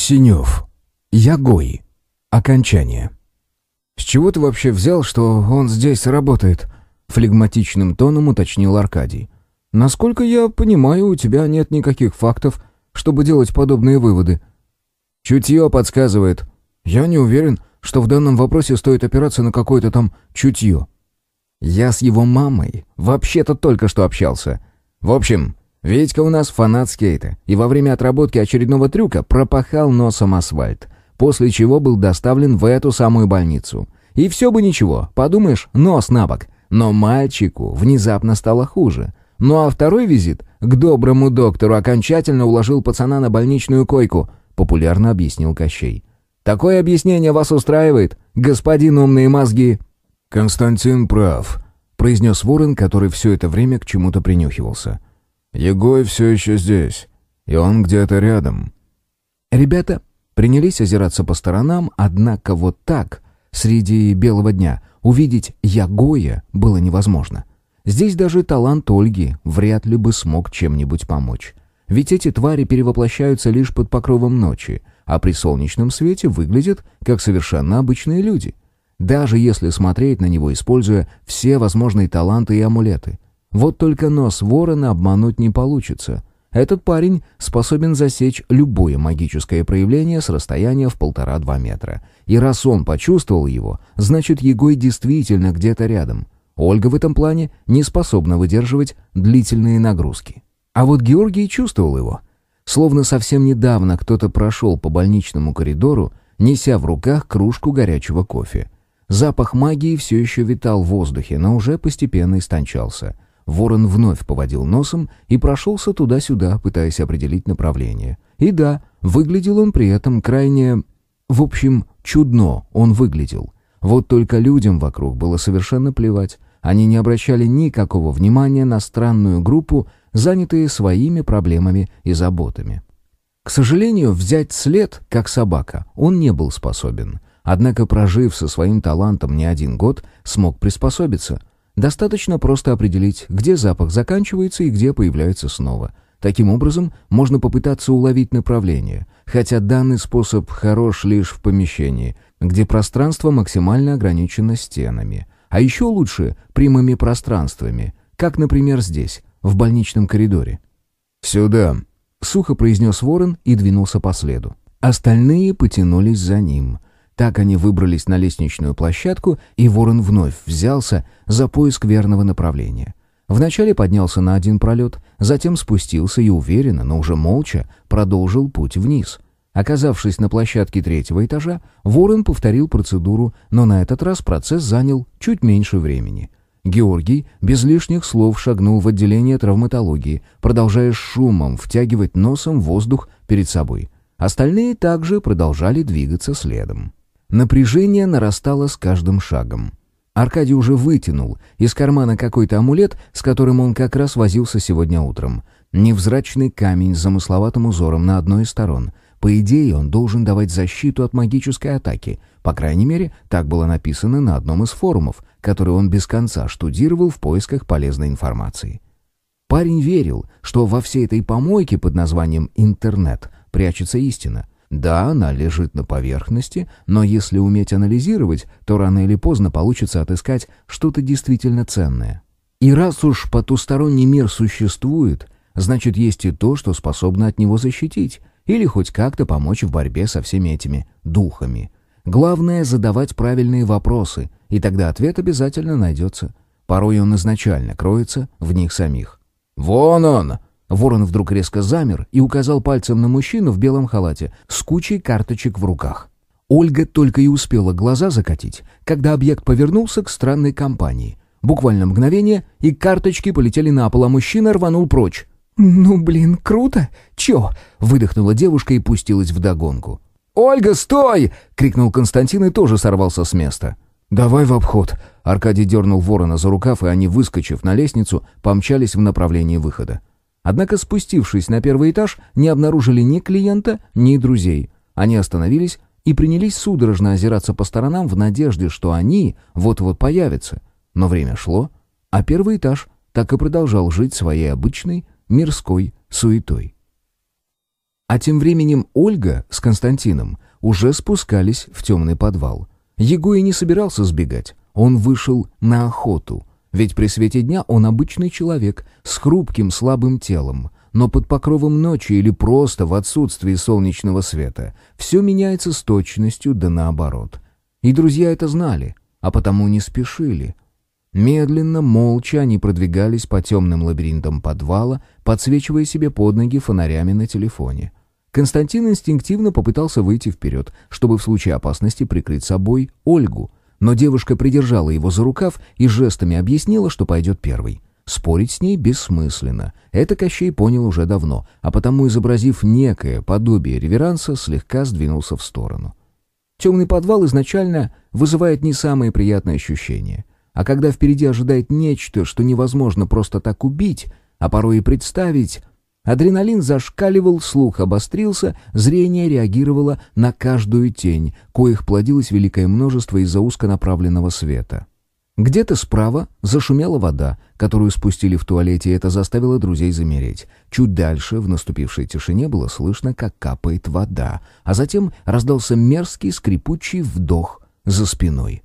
Синев. Ягой. Окончание. «С чего ты вообще взял, что он здесь работает?» Флегматичным тоном уточнил Аркадий. «Насколько я понимаю, у тебя нет никаких фактов, чтобы делать подобные выводы». «Чутье подсказывает. Я не уверен, что в данном вопросе стоит опираться на какое-то там чутье». «Я с его мамой вообще-то только что общался. В общем, Витька у нас фанат скейта, и во время отработки очередного трюка пропахал носом асфальт, после чего был доставлен в эту самую больницу. И все бы ничего, подумаешь, нос на бок. Но мальчику внезапно стало хуже. Ну а второй визит к доброму доктору окончательно уложил пацана на больничную койку, популярно объяснил Кощей. «Такое объяснение вас устраивает, господин умные мозги?» «Константин прав», — произнес Ворон, который все это время к чему-то принюхивался. Егой все еще здесь, и он где-то рядом». Ребята принялись озираться по сторонам, однако вот так, среди белого дня, увидеть Ягоя было невозможно. Здесь даже талант Ольги вряд ли бы смог чем-нибудь помочь. Ведь эти твари перевоплощаются лишь под покровом ночи, а при солнечном свете выглядят как совершенно обычные люди. Даже если смотреть на него, используя все возможные таланты и амулеты — вот только нос ворона обмануть не получится. Этот парень способен засечь любое магическое проявление с расстояния в полтора-два метра. И раз он почувствовал его, значит, Егой действительно где-то рядом. Ольга в этом плане не способна выдерживать длительные нагрузки. А вот Георгий чувствовал его. Словно совсем недавно кто-то прошел по больничному коридору, неся в руках кружку горячего кофе. Запах магии все еще витал в воздухе, но уже постепенно истончался — Ворон вновь поводил носом и прошелся туда-сюда, пытаясь определить направление. И да, выглядел он при этом крайне... В общем, чудно он выглядел. Вот только людям вокруг было совершенно плевать. Они не обращали никакого внимания на странную группу, занятые своими проблемами и заботами. К сожалению, взять след, как собака, он не был способен. Однако, прожив со своим талантом не один год, смог приспособиться — Достаточно просто определить, где запах заканчивается и где появляется снова. Таким образом, можно попытаться уловить направление, хотя данный способ хорош лишь в помещении, где пространство максимально ограничено стенами. А еще лучше прямыми пространствами, как, например, здесь, в больничном коридоре. «Сюда», — сухо произнес ворон и двинулся по следу. Остальные потянулись за ним — так они выбрались на лестничную площадку, и Ворон вновь взялся за поиск верного направления. Вначале поднялся на один пролет, затем спустился и уверенно, но уже молча, продолжил путь вниз. Оказавшись на площадке третьего этажа, Ворон повторил процедуру, но на этот раз процесс занял чуть меньше времени. Георгий без лишних слов шагнул в отделение травматологии, продолжая шумом втягивать носом воздух перед собой. Остальные также продолжали двигаться следом. Напряжение нарастало с каждым шагом. Аркадий уже вытянул из кармана какой-то амулет, с которым он как раз возился сегодня утром. Невзрачный камень с замысловатым узором на одной из сторон. По идее, он должен давать защиту от магической атаки. По крайней мере, так было написано на одном из форумов, который он без конца штудировал в поисках полезной информации. Парень верил, что во всей этой помойке под названием «интернет» прячется истина, да, она лежит на поверхности, но если уметь анализировать, то рано или поздно получится отыскать что-то действительно ценное. И раз уж потусторонний мир существует, значит есть и то, что способно от него защитить, или хоть как-то помочь в борьбе со всеми этими духами. Главное — задавать правильные вопросы, и тогда ответ обязательно найдется. Порой он изначально кроется в них самих. «Вон он!» Ворон вдруг резко замер и указал пальцем на мужчину в белом халате с кучей карточек в руках. Ольга только и успела глаза закатить, когда объект повернулся к странной компании. Буквально мгновение, и карточки полетели на пол, а мужчина рванул прочь. «Ну, блин, круто! Чё?» — выдохнула девушка и пустилась вдогонку. «Ольга, стой!» — крикнул Константин и тоже сорвался с места. «Давай в обход!» Аркадий дернул ворона за рукав, и они, выскочив на лестницу, помчались в направлении выхода. Однако, спустившись на первый этаж, не обнаружили ни клиента, ни друзей. Они остановились и принялись судорожно озираться по сторонам в надежде, что они вот-вот появятся. Но время шло, а первый этаж так и продолжал жить своей обычной мирской суетой. А тем временем Ольга с Константином уже спускались в темный подвал. Егой не собирался сбегать. Он вышел на охоту. Ведь при свете дня он обычный человек с хрупким слабым телом. Но под покровом ночи или просто в отсутствии солнечного света все меняется с точностью да наоборот. И друзья это знали, а потому не спешили. Медленно, молча они продвигались по темным лабиринтам подвала, подсвечивая себе под ноги фонарями на телефоне. Константин инстинктивно попытался выйти вперед, чтобы в случае опасности прикрыть собой Ольгу, но девушка придержала его за рукав и жестами объяснила, что пойдет первой. Спорить с ней бессмысленно. Это Кощей понял уже давно, а потому, изобразив некое подобие реверанса, слегка сдвинулся в сторону. Темный подвал изначально вызывает не самые приятные ощущения. А когда впереди ожидает нечто, что невозможно просто так убить, а порой и представить, Адреналин зашкаливал, слух обострился, зрение реагировало на каждую тень, коих плодилось великое множество из-за узконаправленного света. Где-то справа зашумела вода, которую спустили в туалете, и это заставило друзей замереть. Чуть дальше, в наступившей тишине, было слышно, как капает вода, а затем раздался мерзкий скрипучий вдох за спиной.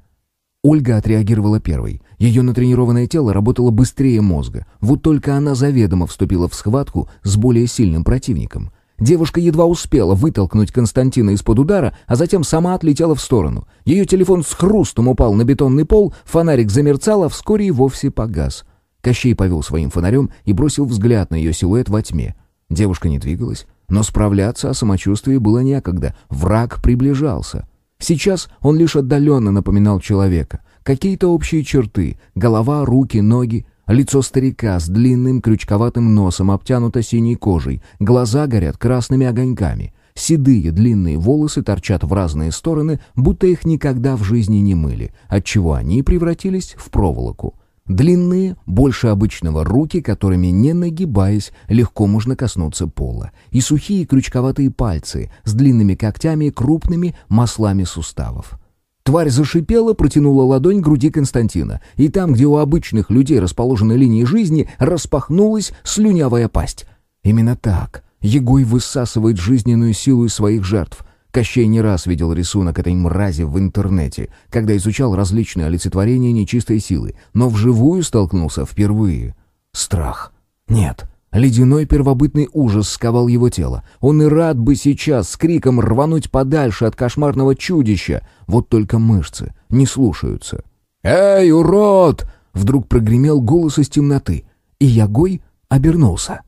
Ольга отреагировала первой. Ее натренированное тело работало быстрее мозга. Вот только она заведомо вступила в схватку с более сильным противником. Девушка едва успела вытолкнуть Константина из-под удара, а затем сама отлетела в сторону. Ее телефон с хрустом упал на бетонный пол, фонарик замерцал, а вскоре и вовсе погас. Кощей повел своим фонарем и бросил взгляд на ее силуэт во тьме. Девушка не двигалась, но справляться о самочувствии было некогда. Враг приближался. Сейчас он лишь отдаленно напоминал человека. Какие-то общие черты — голова, руки, ноги, лицо старика с длинным крючковатым носом, обтянуто синей кожей, глаза горят красными огоньками. Седые длинные волосы торчат в разные стороны, будто их никогда в жизни не мыли, отчего они превратились в проволоку. Длинные, больше обычного руки, которыми, не нагибаясь, легко можно коснуться пола. И сухие крючковатые пальцы с длинными когтями и крупными маслами суставов. Тварь зашипела, протянула ладонь к груди Константина, и там, где у обычных людей расположены линии жизни, распахнулась слюнявая пасть. Именно так Егой высасывает жизненную силу из своих жертв — Кощей не раз видел рисунок этой мрази в интернете, когда изучал различные олицетворения нечистой силы, но вживую столкнулся впервые. Страх. Нет. Ледяной первобытный ужас сковал его тело. Он и рад бы сейчас с криком рвануть подальше от кошмарного чудища. Вот только мышцы не слушаются. «Эй, урод!» — вдруг прогремел голос из темноты. И Ягой обернулся.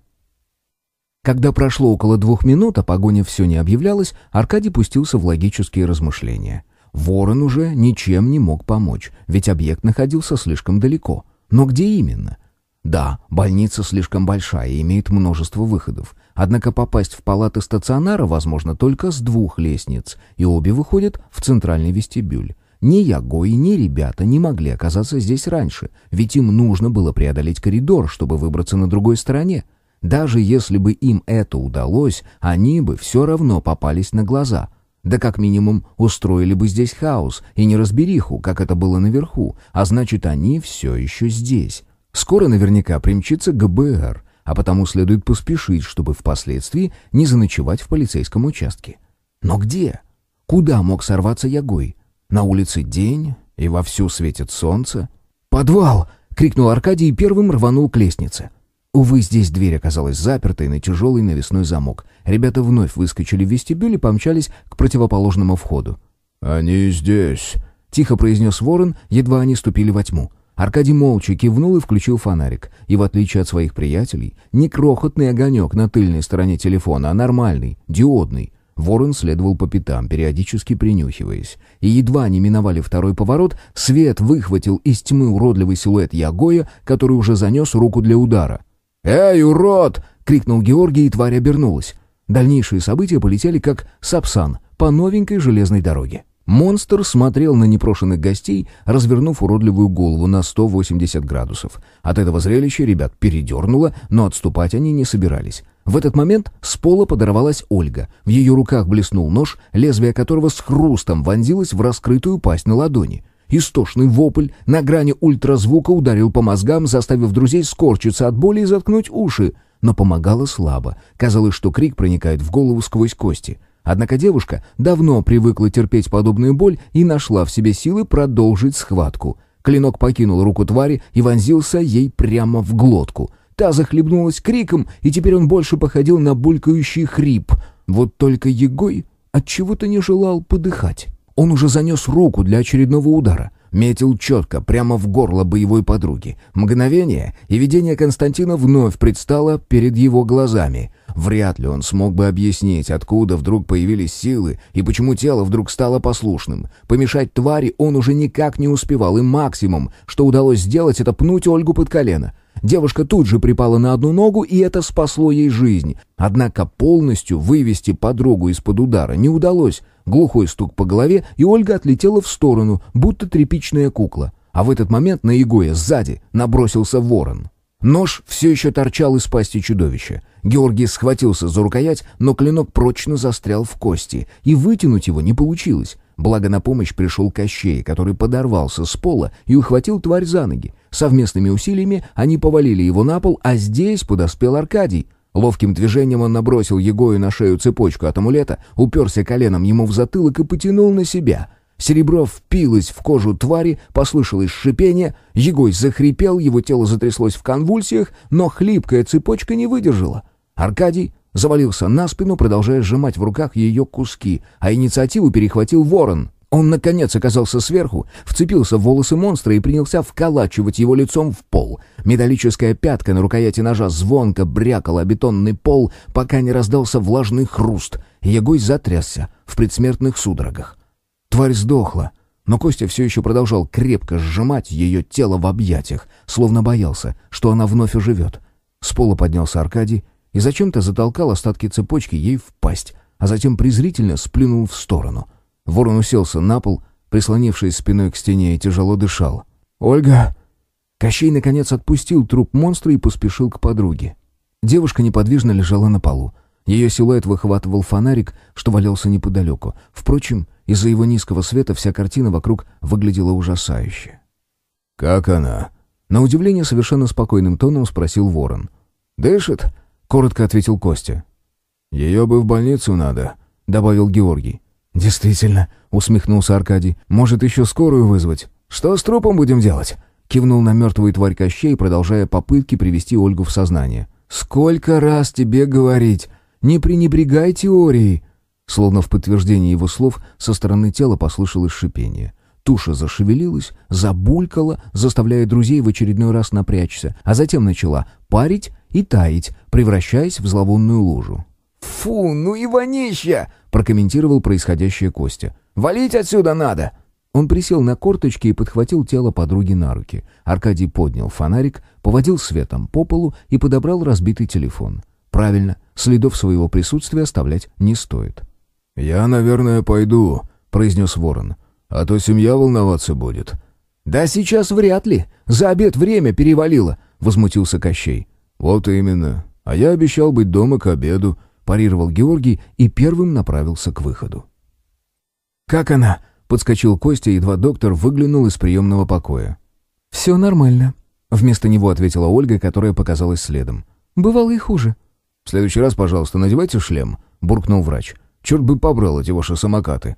Когда прошло около двух минут, а погоня все не объявлялась, Аркадий пустился в логические размышления. Ворон уже ничем не мог помочь, ведь объект находился слишком далеко. Но где именно? Да, больница слишком большая и имеет множество выходов. Однако попасть в палаты стационара возможно только с двух лестниц, и обе выходят в центральный вестибюль. Ни Ягой, ни ребята не могли оказаться здесь раньше, ведь им нужно было преодолеть коридор, чтобы выбраться на другой стороне. Даже если бы им это удалось, они бы все равно попались на глаза. Да как минимум устроили бы здесь хаос и неразбериху, как это было наверху, а значит они все еще здесь. Скоро наверняка примчится ГБР, а потому следует поспешить, чтобы впоследствии не заночевать в полицейском участке. Но где? Куда мог сорваться Ягой? На улице день, и вовсю светит солнце. «Подвал!» — крикнул Аркадий и первым рванул к лестнице. Увы, здесь дверь оказалась запертой на тяжелый навесной замок. Ребята вновь выскочили в вестибюль и помчались к противоположному входу. «Они здесь», — тихо произнес ворон, едва они ступили во тьму. Аркадий молча кивнул и включил фонарик. И в отличие от своих приятелей, не крохотный огонек на тыльной стороне телефона, а нормальный, диодный. Ворон следовал по пятам, периодически принюхиваясь. И едва не миновали второй поворот, свет выхватил из тьмы уродливый силуэт Ягоя, который уже занес руку для удара. «Эй, урод!» — крикнул Георгий, и тварь обернулась. Дальнейшие события полетели как сапсан по новенькой железной дороге. Монстр смотрел на непрошенных гостей, развернув уродливую голову на 180 градусов. От этого зрелища ребят передернуло, но отступать они не собирались. В этот момент с пола подорвалась Ольга. В ее руках блеснул нож, лезвие которого с хрустом вонзилось в раскрытую пасть на ладони. Истошный вопль на грани ультразвука ударил по мозгам, заставив друзей скорчиться от боли и заткнуть уши. но помогало слабо. Казалось, что крик проникает в голову сквозь кости. Однако девушка давно привыкла терпеть подобную боль и нашла в себе силы продолжить схватку. Клинок покинул руку твари и вонзился ей прямо в глотку. Та захлебнулась криком, и теперь он больше походил на булькающий хрип. Вот только Егой отчего-то не желал подыхать. Он уже занес руку для очередного удара. Метил четко, прямо в горло боевой подруги. Мгновение, и видение Константина вновь предстало перед его глазами. Вряд ли он смог бы объяснить, откуда вдруг появились силы и почему тело вдруг стало послушным. Помешать твари он уже никак не успевал, и максимум, что удалось сделать, это пнуть Ольгу под колено. Девушка тут же припала на одну ногу, и это спасло ей жизнь. Однако полностью вывести подругу из-под удара не удалось. Глухой стук по голове, и Ольга отлетела в сторону, будто тряпичная кукла. А в этот момент на Егоя сзади набросился ворон. Нож все еще торчал из пасти чудовища. Георгий схватился за рукоять, но клинок прочно застрял в кости, и вытянуть его не получилось. Благо на помощь пришел Кощей, который подорвался с пола и ухватил тварь за ноги. Совместными усилиями они повалили его на пол, а здесь подоспел Аркадий. Ловким движением он набросил Егою на шею цепочку от амулета, уперся коленом ему в затылок и потянул на себя. Серебро впилось в кожу твари, послышалось шипение, Егой захрипел, его тело затряслось в конвульсиях, но хлипкая цепочка не выдержала. Аркадий завалился на спину, продолжая сжимать в руках ее куски, а инициативу перехватил ворон. Он, наконец, оказался сверху, вцепился в волосы монстра и принялся вколачивать его лицом в пол. Металлическая пятка на рукояти ножа звонко брякала бетонный пол, пока не раздался влажный хруст. Егой затрясся в предсмертных судорогах. Тварь сдохла, но Костя все еще продолжал крепко сжимать ее тело в объятиях, словно боялся, что она вновь оживет. С пола поднялся Аркадий и зачем-то затолкал остатки цепочки ей в пасть, а затем презрительно сплюнул в сторону — Ворон уселся на пол, прислонившись спиной к стене, и тяжело дышал. «Ольга!» Кощей, наконец, отпустил труп монстра и поспешил к подруге. Девушка неподвижно лежала на полу. Ее силуэт выхватывал фонарик, что валялся неподалеку. Впрочем, из-за его низкого света вся картина вокруг выглядела ужасающе. «Как она?» На удивление совершенно спокойным тоном спросил Ворон. «Дышит?» — коротко ответил Костя. «Ее бы в больницу надо», — добавил Георгий. «Действительно», — усмехнулся Аркадий. «Может, еще скорую вызвать? Что с трупом будем делать?» Кивнул на мертвую тварь Кощей, продолжая попытки привести Ольгу в сознание. «Сколько раз тебе говорить? Не пренебрегай теорией!» Словно в подтверждение его слов со стороны тела послышалось шипение. Туша зашевелилась, забулькала, заставляя друзей в очередной раз напрячься, а затем начала парить и таять, превращаясь в зловонную лужу. «Фу, ну и вонища!» — прокомментировал происходящее Костя. «Валить отсюда надо!» Он присел на корточки и подхватил тело подруги на руки. Аркадий поднял фонарик, поводил светом по полу и подобрал разбитый телефон. Правильно, следов своего присутствия оставлять не стоит. «Я, наверное, пойду», — произнес Ворон. «А то семья волноваться будет». «Да сейчас вряд ли. За обед время перевалило», — возмутился Кощей. «Вот именно. А я обещал быть дома к обеду парировал Георгий и первым направился к выходу. «Как она?» — подскочил Костя, едва доктор выглянул из приемного покоя. «Все нормально», — вместо него ответила Ольга, которая показалась следом. «Бывало и хуже». «В следующий раз, пожалуйста, надевайте шлем», — буркнул врач. «Черт бы побрал эти ваши самокаты».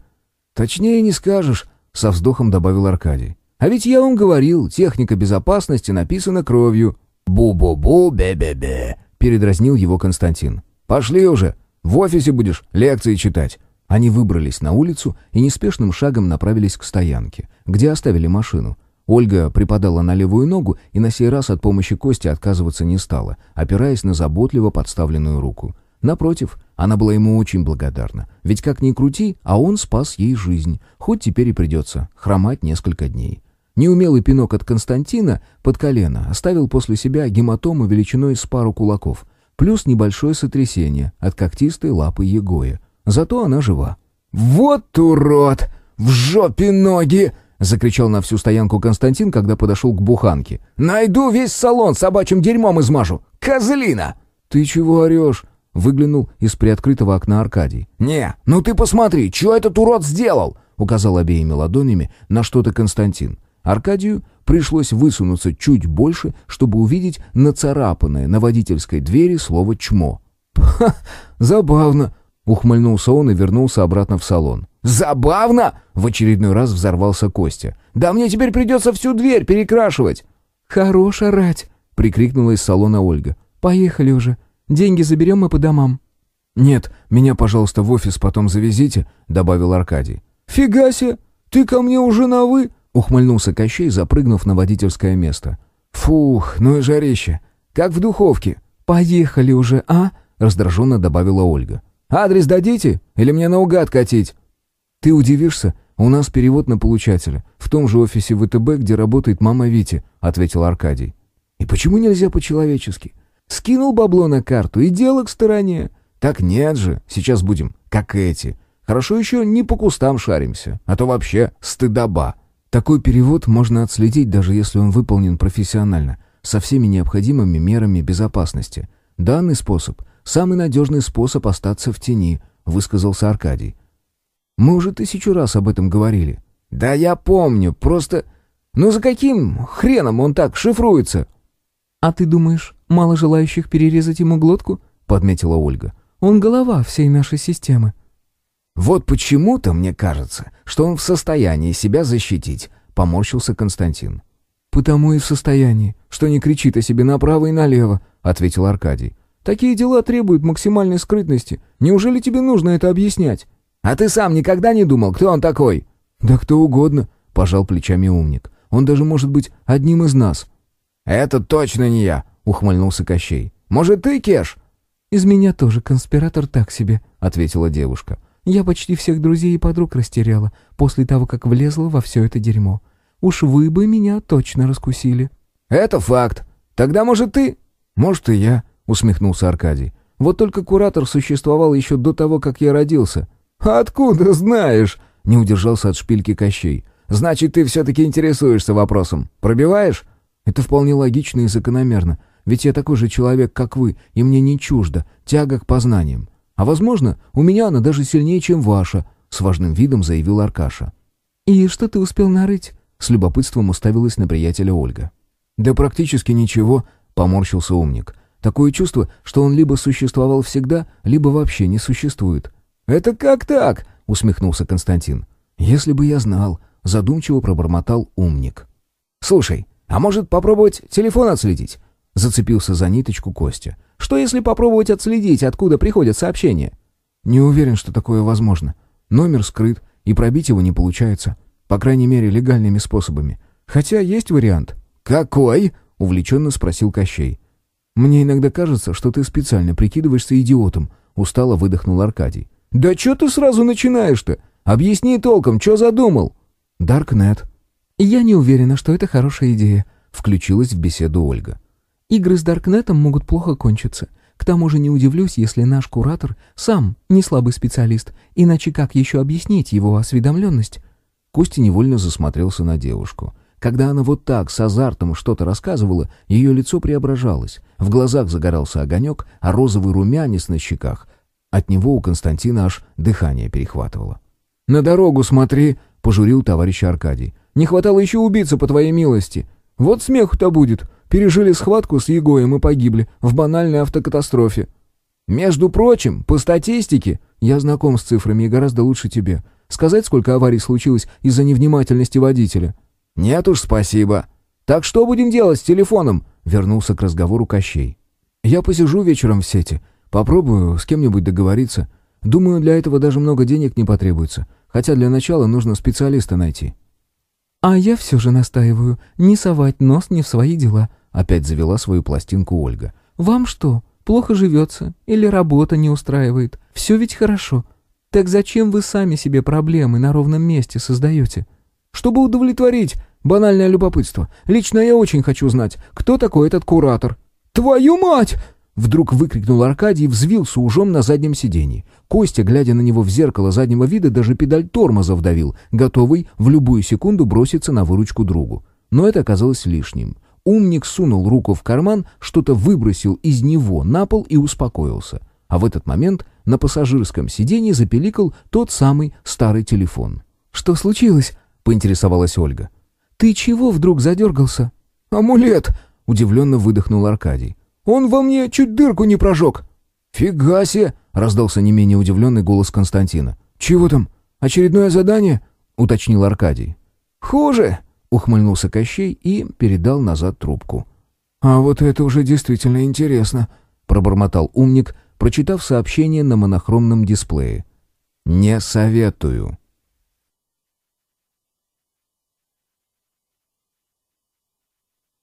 «Точнее не скажешь», — со вздохом добавил Аркадий. «А ведь я вам говорил, техника безопасности написана кровью». «Бу-бу-бу, бе-бе-бе», — передразнил его Константин. «Пошли уже! В офисе будешь лекции читать!» Они выбрались на улицу и неспешным шагом направились к стоянке, где оставили машину. Ольга припадала на левую ногу и на сей раз от помощи Кости отказываться не стала, опираясь на заботливо подставленную руку. Напротив, она была ему очень благодарна, ведь как ни крути, а он спас ей жизнь, хоть теперь и придется хромать несколько дней. Неумелый пинок от Константина под колено оставил после себя гематому величиной с пару кулаков — плюс небольшое сотрясение от когтистой лапы Егоя. Зато она жива. «Вот урод! В жопе ноги!» — закричал на всю стоянку Константин, когда подошел к буханке. «Найду весь салон собачьим дерьмом измажу! Козлина!» «Ты чего орешь?» — выглянул из приоткрытого окна Аркадий. «Не, ну ты посмотри, что этот урод сделал!» — указал обеими ладонями на что-то Константин. Аркадию пришлось высунуться чуть больше, чтобы увидеть нацарапанное на водительской двери слово «чмо». «Ха, забавно!» — ухмыльнулся он и вернулся обратно в салон. «Забавно!» — в очередной раз взорвался Костя. «Да мне теперь придется всю дверь перекрашивать!» «Хорош орать!» — прикрикнула из салона Ольга. «Поехали уже. Деньги заберем мы по домам». «Нет, меня, пожалуйста, в офис потом завезите», — добавил Аркадий. «Фига себе! Ты ко мне уже на «вы»?» — ухмыльнулся Кощей, запрыгнув на водительское место. «Фух, ну и жарище! Как в духовке!» «Поехали уже, а?» — раздраженно добавила Ольга. «Адрес дадите? Или мне наугад катить?» «Ты удивишься, у нас перевод на получателя, в том же офисе ВТБ, где работает мама Вити», — ответил Аркадий. «И почему нельзя по-человечески? Скинул бабло на карту и дело к стороне. Так нет же, сейчас будем, как эти. Хорошо еще не по кустам шаримся, а то вообще стыдоба». Такой перевод можно отследить, даже если он выполнен профессионально, со всеми необходимыми мерами безопасности. Данный способ — самый надежный способ остаться в тени, высказался Аркадий. Мы уже тысячу раз об этом говорили. Да я помню, просто... Ну за каким хреном он так шифруется? А ты думаешь, мало желающих перерезать ему глотку? Подметила Ольга. Он голова всей нашей системы. Вот почему-то мне кажется, что он в состоянии себя защитить, поморщился Константин. Потому и в состоянии, что не кричит о себе направо и налево, ответил Аркадий. Такие дела требуют максимальной скрытности. Неужели тебе нужно это объяснять? «А ты сам никогда не думал, кто он такой?» «Да кто угодно», — пожал плечами умник. «Он даже может быть одним из нас». «Это точно не я», — ухмыльнулся Кощей. «Может, ты, Кеш?» «Из меня тоже конспиратор так себе», — ответила девушка. «Я почти всех друзей и подруг растеряла после того, как влезла во все это дерьмо. Уж вы бы меня точно раскусили». «Это факт. Тогда, может, ты?» «Может, и я», — усмехнулся Аркадий. «Вот только куратор существовал еще до того, как я родился». «Откуда знаешь?» — не удержался от шпильки Кощей. «Значит, ты все-таки интересуешься вопросом. Пробиваешь?» «Это вполне логично и закономерно. Ведь я такой же человек, как вы, и мне не чуждо тяга к познаниям. А возможно, у меня она даже сильнее, чем ваша», — с важным видом заявил Аркаша. «И что ты успел нарыть?» — с любопытством уставилась на приятеля Ольга. «Да практически ничего», — поморщился умник. «Такое чувство, что он либо существовал всегда, либо вообще не существует». «Это как так?» — усмехнулся Константин. «Если бы я знал», — задумчиво пробормотал умник. «Слушай, а может попробовать телефон отследить?» — зацепился за ниточку Костя. «Что если попробовать отследить, откуда приходят сообщения?» «Не уверен, что такое возможно. Номер скрыт, и пробить его не получается. По крайней мере, легальными способами. Хотя есть вариант». «Какой?» — увлеченно спросил Кощей. «Мне иногда кажется, что ты специально прикидываешься идиотом», — устало выдохнул Аркадий. «Да что ты сразу начинаешь-то? Объясни толком, что задумал?» «Даркнет». «Я не уверена, что это хорошая идея», — включилась в беседу Ольга. «Игры с Даркнетом могут плохо кончиться. К тому же не удивлюсь, если наш куратор сам не слабый специалист, иначе как еще объяснить его осведомленность?» Костя невольно засмотрелся на девушку. Когда она вот так с азартом что-то рассказывала, ее лицо преображалось. В глазах загорался огонек, а розовый румянец на щеках от него у Константина аж дыхание перехватывало. «На дорогу смотри!» — пожурил товарищ Аркадий. «Не хватало еще убиться, по твоей милости. Вот смеху-то будет. Пережили схватку с Егоем и погибли в банальной автокатастрофе. Между прочим, по статистике, я знаком с цифрами и гораздо лучше тебе. Сказать, сколько аварий случилось из-за невнимательности водителя?» «Нет уж, спасибо. Так что будем делать с телефоном?» — вернулся к разговору Кощей. «Я посижу вечером в сети. Попробую с кем-нибудь договориться. Думаю, для этого даже много денег не потребуется. Хотя для начала нужно специалиста найти». «А я все же настаиваю, не совать нос не в свои дела», — опять завела свою пластинку Ольга. «Вам что, плохо живется? Или работа не устраивает? Все ведь хорошо. Так зачем вы сами себе проблемы на ровном месте создаете?» «Чтобы удовлетворить банальное любопытство. Лично я очень хочу знать, кто такой этот куратор». «Твою мать!» Вдруг выкрикнул Аркадий и взвился ужом на заднем сиденье. Костя, глядя на него в зеркало заднего вида, даже педаль тормоза вдавил, готовый в любую секунду броситься на выручку другу. Но это оказалось лишним. Умник сунул руку в карман, что-то выбросил из него на пол и успокоился. А в этот момент на пассажирском сиденье запеликал тот самый старый телефон. «Что случилось?» — поинтересовалась Ольга. «Ты чего вдруг задергался?» «Амулет!» — удивленно выдохнул Аркадий. «Он во мне чуть дырку не прожег!» «Фига себе!» — раздался не менее удивленный голос Константина. «Чего там? Очередное задание?» — уточнил Аркадий. «Хуже!» — ухмыльнулся Кощей и передал назад трубку. «А вот это уже действительно интересно», — пробормотал умник, прочитав сообщение на монохромном дисплее. «Не советую»,